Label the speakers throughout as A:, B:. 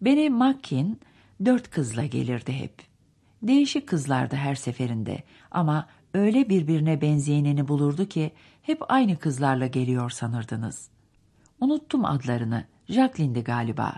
A: Benny Mackin dört kızla gelirdi hep. Değişik kızlardı her seferinde ama öyle birbirine benzeyenini bulurdu ki hep aynı kızlarla geliyor sanırdınız. Unuttum adlarını. Jacqueline'di galiba.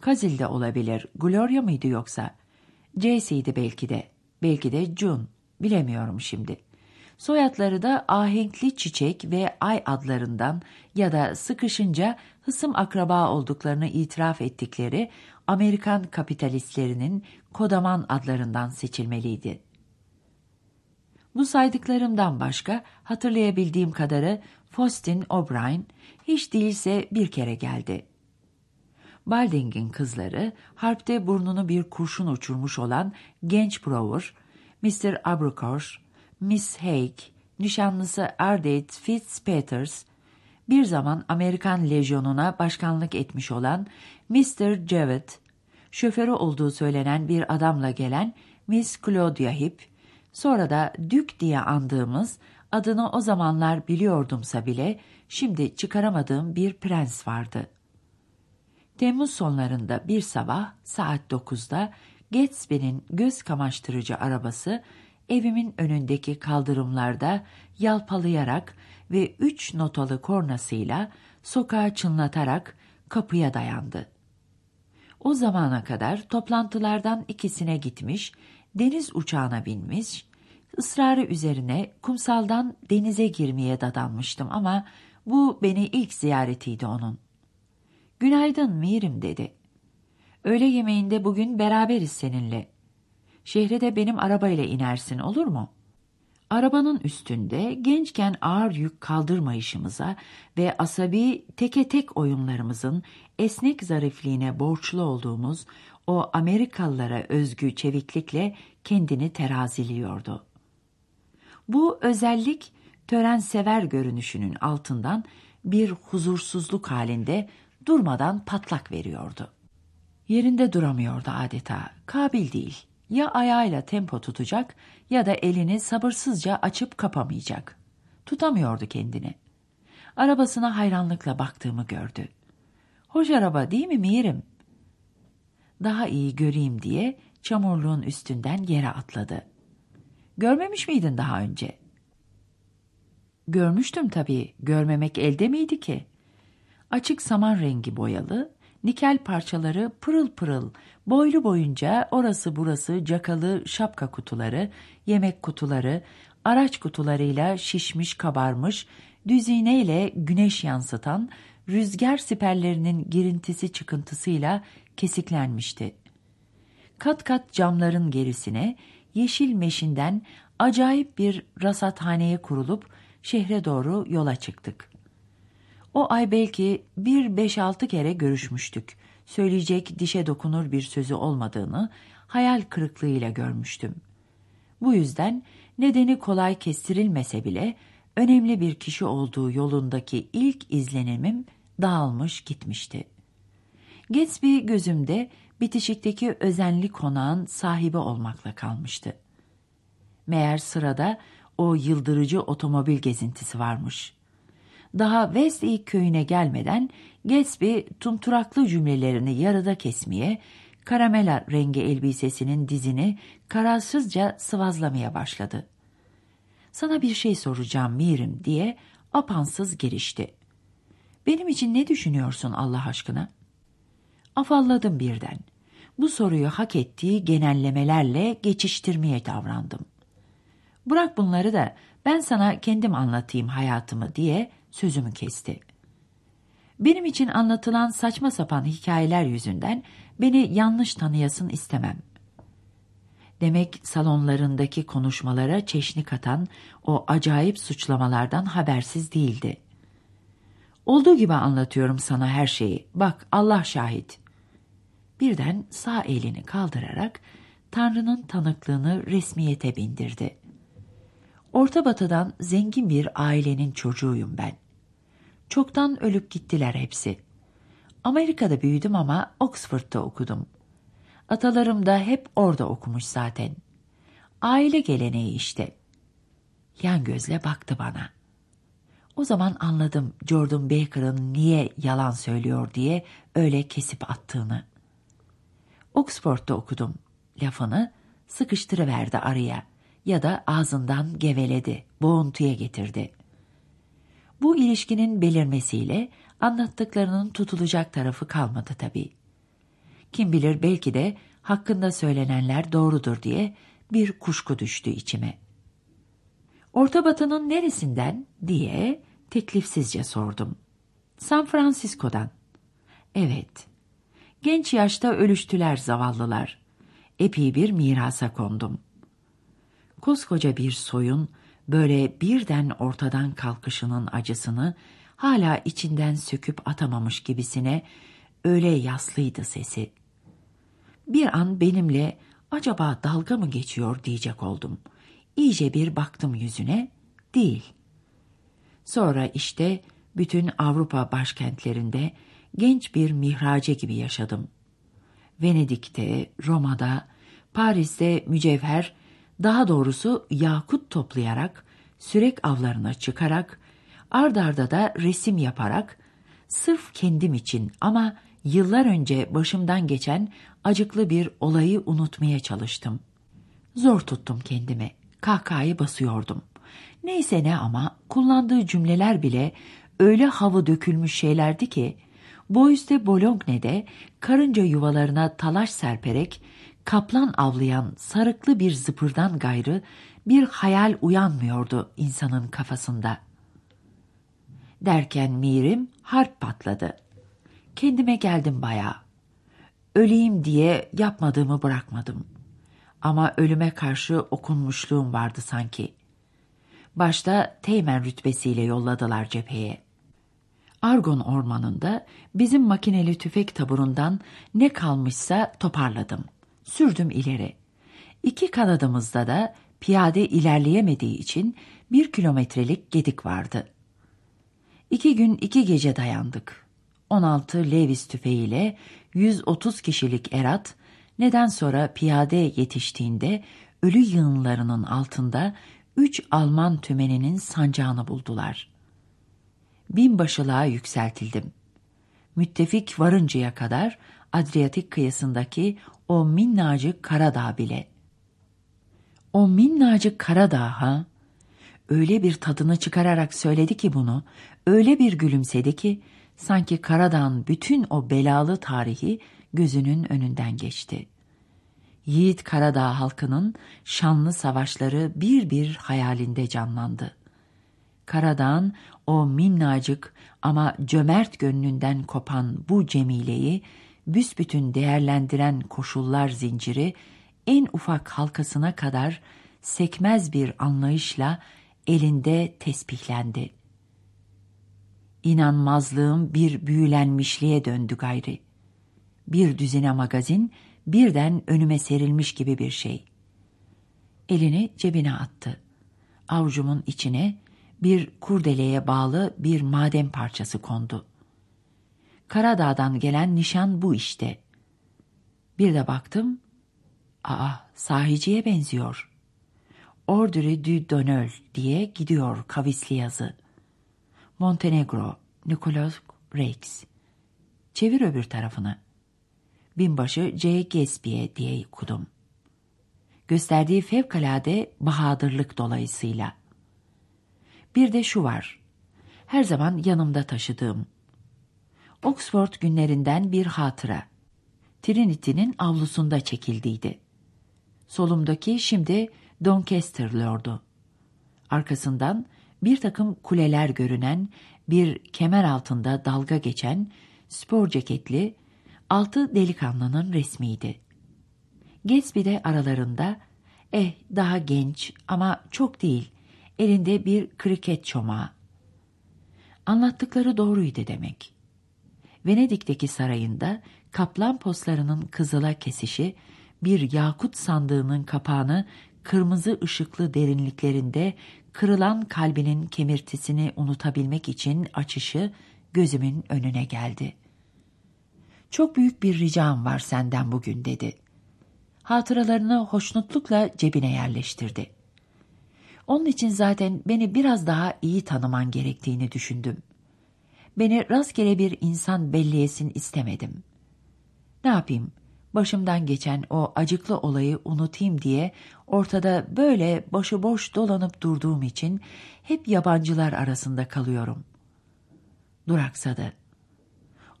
A: Kazil de olabilir. Gloria mıydı yoksa? Jayce'ydi belki de. Belki de June. Bilemiyorum şimdi. Soyadları da ahenkli çiçek ve ay adlarından ya da sıkışınca hısım akraba olduklarını itiraf ettikleri Amerikan kapitalistlerinin kodaman adlarından seçilmeliydi. Bu saydıklarımdan başka hatırlayabildiğim kadarı Faustin O'Brien hiç değilse bir kere geldi. Balding'in kızları, harpte burnunu bir kurşun uçurmuş olan genç Brower, Mr. Abercorn, Miss Haig, nişanlısı Ardate Fitzpeters, bir zaman Amerikan Lejyonu'na başkanlık etmiş olan Mr. Jewett, şoförü olduğu söylenen bir adamla gelen Miss Claudia Hip, sonra da Dük diye andığımız, adını o zamanlar biliyordumsa bile şimdi çıkaramadığım bir prens vardı. Temmuz sonlarında bir sabah saat 9'da Gatsby'nin göz kamaştırıcı arabası evimin önündeki kaldırımlarda yalpalayarak ve üç notalı kornasıyla sokağa çınlatarak kapıya dayandı. O zamana kadar toplantılardan ikisine gitmiş, deniz uçağına binmiş, ısrarı üzerine kumsaldan denize girmeye dadanmıştım ama bu beni ilk ziyaretiydi onun. Günaydın Mirim dedi. Öğle yemeğinde bugün beraberiz seninle. Şehre de benim arabayla inersin olur mu? Arabanın üstünde gençken ağır yük kaldırmayışımıza ve asabi teke tek oyunlarımızın esnek zarifliğine borçlu olduğumuz o Amerikalılara özgü çeviklikle kendini teraziliyordu. Bu özellik tören sever görünüşünün altından bir huzursuzluk halinde durmadan patlak veriyordu. Yerinde duramıyordu adeta, kabil değil. Ya ayağıyla tempo tutacak ya da elini sabırsızca açıp kapamayacak. Tutamıyordu kendini. Arabasına hayranlıkla baktığımı gördü. Hoş araba değil mi Mirim? Daha iyi göreyim diye çamurluğun üstünden yere atladı. Görmemiş miydin daha önce? Görmüştüm tabii, görmemek elde miydi ki? Açık saman rengi boyalı, nikel parçaları pırıl pırıl, boylu boyunca orası burası cakalı şapka kutuları, yemek kutuları, araç kutularıyla şişmiş kabarmış, düzineyle güneş yansıtan, rüzgar siperlerinin girintisi çıkıntısıyla kesiklenmişti. Kat kat camların gerisine, yeşil meşinden acayip bir rasathaneye kurulup şehre doğru yola çıktık. O ay belki bir beş altı kere görüşmüştük. Söyleyecek dişe dokunur bir sözü olmadığını hayal kırıklığıyla görmüştüm. Bu yüzden nedeni kolay kestirilmese bile önemli bir kişi olduğu yolundaki ilk izlenimim dağılmış gitmişti. Gatsby gözümde bitişikteki özenli konağın sahibi olmakla kalmıştı. Meğer sırada o yıldırıcı otomobil gezintisi varmış. Daha Westlake köyüne gelmeden Gatsby tumturaklı cümlelerini yarıda kesmeye, karamela rengi elbisesinin dizini kararsızca sıvazlamaya başladı. Sana bir şey soracağım Mirim diye apansız girişti. Benim için ne düşünüyorsun Allah aşkına? Afalladım birden. Bu soruyu hak ettiği genellemelerle geçiştirmeye davrandım. Bırak bunları da ben sana kendim anlatayım hayatımı diye sözümü kesti. Benim için anlatılan saçma sapan hikayeler yüzünden beni yanlış tanıyasın istemem. Demek salonlarındaki konuşmalara çeşni katan o acayip suçlamalardan habersiz değildi. Olduğu gibi anlatıyorum sana her şeyi. Bak Allah şahit. Birden sağ elini kaldırarak Tanrı'nın tanıklığını resmiyete bindirdi. Orta batıdan zengin bir ailenin çocuğuyum ben. Çoktan ölüp gittiler hepsi. Amerika'da büyüdüm ama Oxford'da okudum. Atalarım da hep orada okumuş zaten. Aile geleneği işte. Yan gözle baktı bana. O zaman anladım Jordan Baker'ın niye yalan söylüyor diye öyle kesip attığını. Oxford'da okudum. Lafını sıkıştırıverdi araya ya da ağzından geveledi, boğuntuya getirdi. Bu ilişkinin belirmesiyle anlattıklarının tutulacak tarafı kalmadı tabii. Kim bilir belki de hakkında söylenenler doğrudur diye bir kuşku düştü içime. Orta Batı'nın neresinden diye teklifsizce sordum. San Francisco'dan. Evet. Genç yaşta ölüştüler zavallılar. Epey bir mirasa kondum. Koskoca bir soyun böyle birden ortadan kalkışının acısını hala içinden söküp atamamış gibisine öyle yaslıydı sesi. Bir an benimle acaba dalga mı geçiyor diyecek oldum. İyice bir baktım yüzüne, değil. Sonra işte bütün Avrupa başkentlerinde genç bir mihrace gibi yaşadım. Venedik'te, Roma'da, Paris'te mücevher, daha doğrusu yakut toplayarak, sürek avlarına çıkarak, ardarda da resim yaparak, sırf kendim için ama yıllar önce başımdan geçen acıklı bir olayı unutmaya çalıştım. Zor tuttum kendimi, kahkahayı basıyordum. Neyse ne ama kullandığı cümleler bile öyle havı dökülmüş şeylerdi ki, Bois de Bologne'de karınca yuvalarına talaş serperek kaplan avlayan sarıklı bir zıpırdan gayrı bir hayal uyanmıyordu insanın kafasında. Derken mirim harp patladı. Kendime geldim bayağı. Öleyim diye yapmadığımı bırakmadım. Ama ölüme karşı okunmuşluğum vardı sanki. Başta teğmen rütbesiyle yolladılar cepheye. Argon ormanında bizim makineli tüfek taburundan ne kalmışsa toparladım. Sürdüm ileri. İki kanadımızda da piyade ilerleyemediği için bir kilometrelik gedik vardı. İki gün iki gece dayandık. 16 Levis tüfeğiyle 130 kişilik erat, neden sonra piyade yetiştiğinde ölü yığınlarının altında üç Alman tümeninin sancağını buldular. Binbaşılığa yükseltildim. Müttefik varıncaya kadar Adriyatik kıyısındaki o minnacık Karadağ bile. O minnacık Karadağ ha? Öyle bir tadını çıkararak söyledi ki bunu, öyle bir gülümsedi ki, sanki Karadağ'ın bütün o belalı tarihi gözünün önünden geçti. Yiğit Karadağ halkının şanlı savaşları bir bir hayalinde canlandı. Karadağ'ın o minnacık ama cömert gönlünden kopan bu cemileyi büsbütün değerlendiren koşullar zinciri en ufak halkasına kadar sekmez bir anlayışla elinde tesbihlendi. İnanmazlığım bir büyülenmişliğe döndü gayri. Bir düzine magazin birden önüme serilmiş gibi bir şey. Elini cebine attı. Avucumun içine bir kurdeleye bağlı bir maden parçası kondu. Karadağ'dan gelen nişan bu işte. Bir de baktım, aa sahiciye benziyor. Ordre du Dönöl diye gidiyor kavisli yazı. Montenegro, Nikolaus Rex. Çevir öbür tarafını. Binbaşı C. Gesbiye diye okudum. Gösterdiği fevkalade bahadırlık dolayısıyla. Bir de şu var. Her zaman yanımda taşıdığım. Oxford günlerinden bir hatıra. Trinity'nin avlusunda çekildiydi. Solumdaki şimdi Doncaster Lord'u. Arkasından bir takım kuleler görünen, bir kemer altında dalga geçen, spor ceketli, altı delikanlının resmiydi. Gatsby de aralarında, eh daha genç ama çok değil, elinde bir kriket çomağı. Anlattıkları doğruydu demek. Venedik'teki sarayında kaplan postlarının kızıla kesişi, bir yakut sandığının kapağını kırmızı ışıklı derinliklerinde kırılan kalbinin kemirtisini unutabilmek için açışı gözümün önüne geldi. Çok büyük bir ricam var senden bugün dedi. Hatıralarını hoşnutlukla cebine yerleştirdi. Onun için zaten beni biraz daha iyi tanıman gerektiğini düşündüm. Beni rastgele bir insan belliyesin istemedim. Ne yapayım? Başımdan geçen o acıklı olayı unutayım diye ortada böyle başıboş dolanıp durduğum için hep yabancılar arasında kalıyorum. Duraksadı.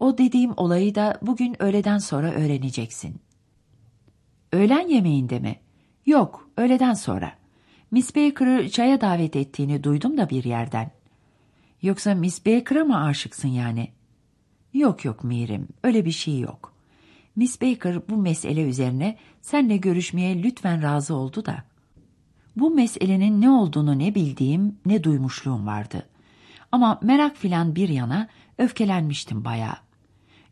A: O dediğim olayı da bugün öğleden sonra öğreneceksin. Öğlen yemeğinde mi? Yok, öğleden sonra. Miss Baker'ı çaya davet ettiğini duydum da bir yerden. Yoksa Miss Baker'a mı aşıksın yani? Yok yok Mirim, öyle bir şey yok. Miss Baker bu mesele üzerine senle görüşmeye lütfen razı oldu da. Bu meselenin ne olduğunu ne bildiğim ne duymuşluğum vardı. Ama merak filan bir yana öfkelenmiştim bayağı.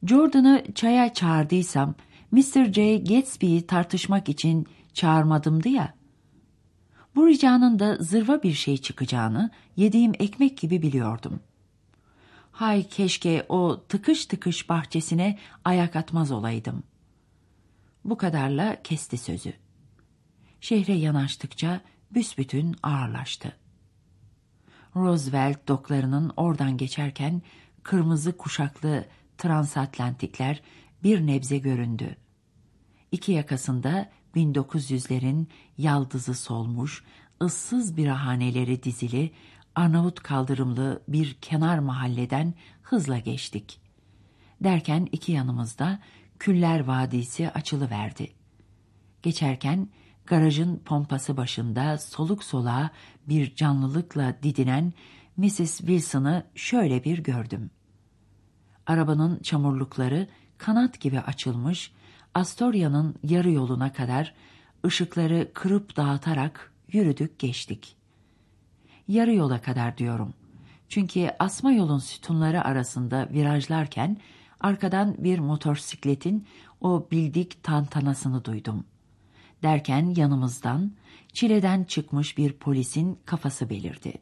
A: Jordan'ı çaya çağırdıysam Mr. J. Gatsby'yi tartışmak için çağırmadımdı ya. Bu ricanın da zırva bir şey çıkacağını yediğim ekmek gibi biliyordum. Hay keşke o tıkış tıkış bahçesine ayak atmaz olaydım. Bu kadarla kesti sözü. Şehre yanaştıkça büsbütün ağırlaştı. Roosevelt doklarının oradan geçerken kırmızı kuşaklı transatlantikler bir nebze göründü. İki yakasında 1900'lerin yaldızı solmuş, ıssız birahaneleri dizili, Arnavut kaldırımlı bir kenar mahalleden hızla geçtik. Derken iki yanımızda Küller Vadisi açılıverdi. Geçerken garajın pompası başında soluk soluğa bir canlılıkla didinen Mrs. Wilson'ı şöyle bir gördüm. Arabanın çamurlukları kanat gibi açılmış, Astoria'nın yarı yoluna kadar ışıkları kırıp dağıtarak yürüdük geçtik. Yarı yola kadar diyorum. Çünkü asma yolun sütunları arasında virajlarken arkadan bir motosikletin o bildik tantanasını duydum. Derken yanımızdan çileden çıkmış bir polisin kafası belirdi.